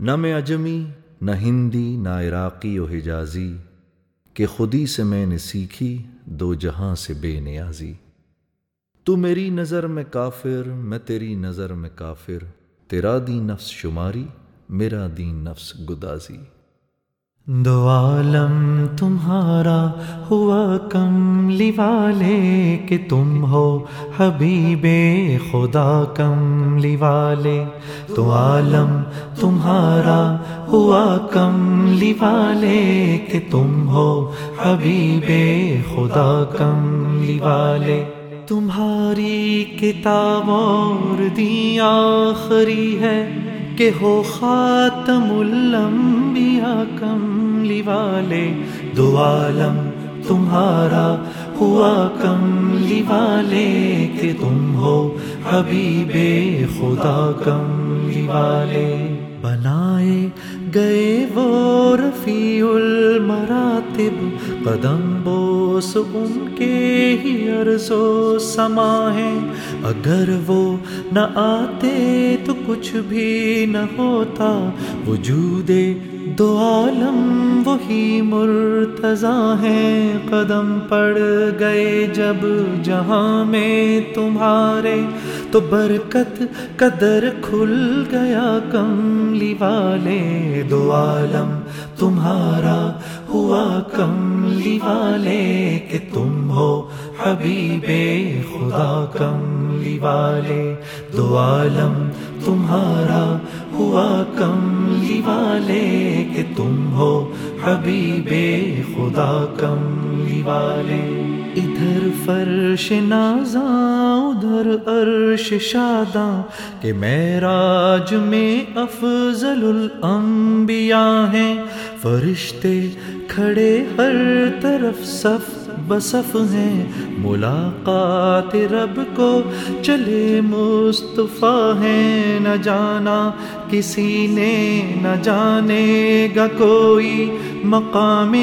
نہ میں اجمی، نہ ہندی، نہ عراقی و حجازی، کہ خودی سے میں نے سیکھی، دو جہاں سے بے نیازی۔ تو میری نظر میں کافر، میں تیری نظر میں کافر، تیرا دین نفس شماری، میرا دین نفس گدازی۔ دو عالم تمہارا ہوا کملی والے کہ تم ہو حبیب خدا کملی والے تو عالم تمہارا ہوا کملی والے کہ تم ہو حبیب خدا کملی والے تمہاری کتاب اور دی آخری ہے۔ کہ ہو خاتم الانبیاء کملی والے دو عالم تمہارا ہوا کملی والے کہ تم ہو حبیب خدا کملی والے بنائے گئے وہ رفیع المراتب قدم بوس ان کے ہی عرض و سما ہے۔ اگر وہ نہ آتے تو کچھ بھی نہ ہوتا۔ وجود دو عالم وہی مرتضی ہیں۔ قدم پڑ گئے جب جہاں میں تمہارے تو برکت قدر کھل گیا کملی والے دو عالم تمہارا ہوا کملی والے کہ تم ہو حبیب خدا کملی والے، دو عالم، تمہارا ہوا کملی والے کہ تم ہو حبیب خدا کملی والے۔ ادھر فرش نازاں، ادھر عرش شاداں، کہ معراج میں افضل الانبیاء ہیں۔ فرشتے کھڑے ہر طرف صف بصف ہیں۔ ملاقات رب کو چلے مصطفیٰ ہیں۔ نہ جانا کسی نے، نہ جانے گا کوئی مقام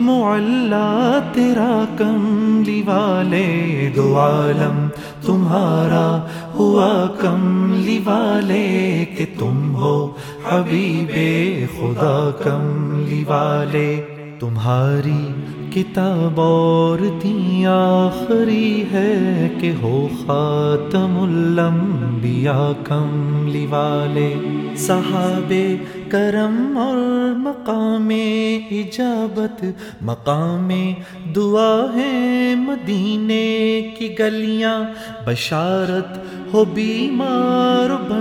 معلّہ تیرا کملی والے دو عالم، تمہارا ہوا کملی والے کہ تم ہو حبیب خدا کملی والے تمہاری کتاب اور دی آخری ہے کہ ہو خاتم الانبیاء کملی والے صحابے کرم اور مقام اجابت مقام دعا ہے مدینے کی گلیاں بشارت ہو بیمار بڑھتے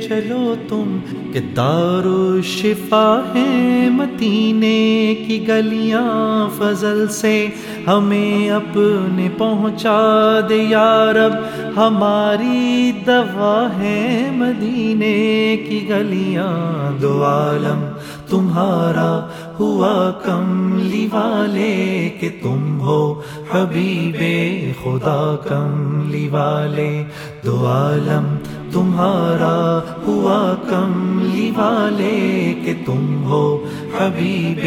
چلو تم کہ دار و شفا ہے مدینے کی گلیاں فضل سے ہمیں اپنے پہنچا دے یارب ہماری دوا ہے مدینے کی گلیاں دو عالم تمہارا ہوا کملی والے کہ تم ہو حبیب خدا کملی والے دو عالم تمہارا ہوا کملی والے کہ تم ہو حبیب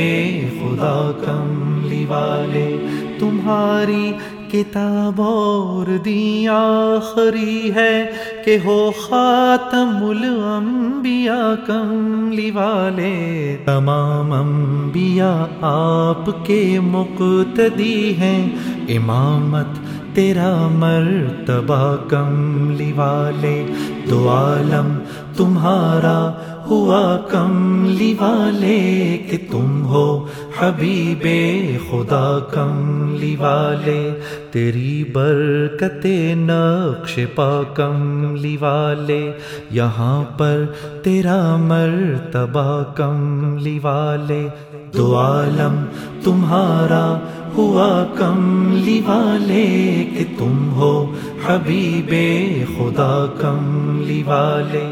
خدا کملی والے تمہاری کتاب اور دی آخری ہے کہ ہو خاتم الانبیاء کملی والے تمام انبیاء آپ کے مقتدی ہیں، امامت تیرا مرتبہ کملی والے دو عالم تمہارا ہوا کملی والے کہ تم ہو حبیب خدا کملی والے تیری برکت نقش پا کملی والے یہاں پر تیرا مرتبہ کملی والے دو عالم تمہارا ہوا کملی والے کہ تم ہو حبیب خدا کملی والے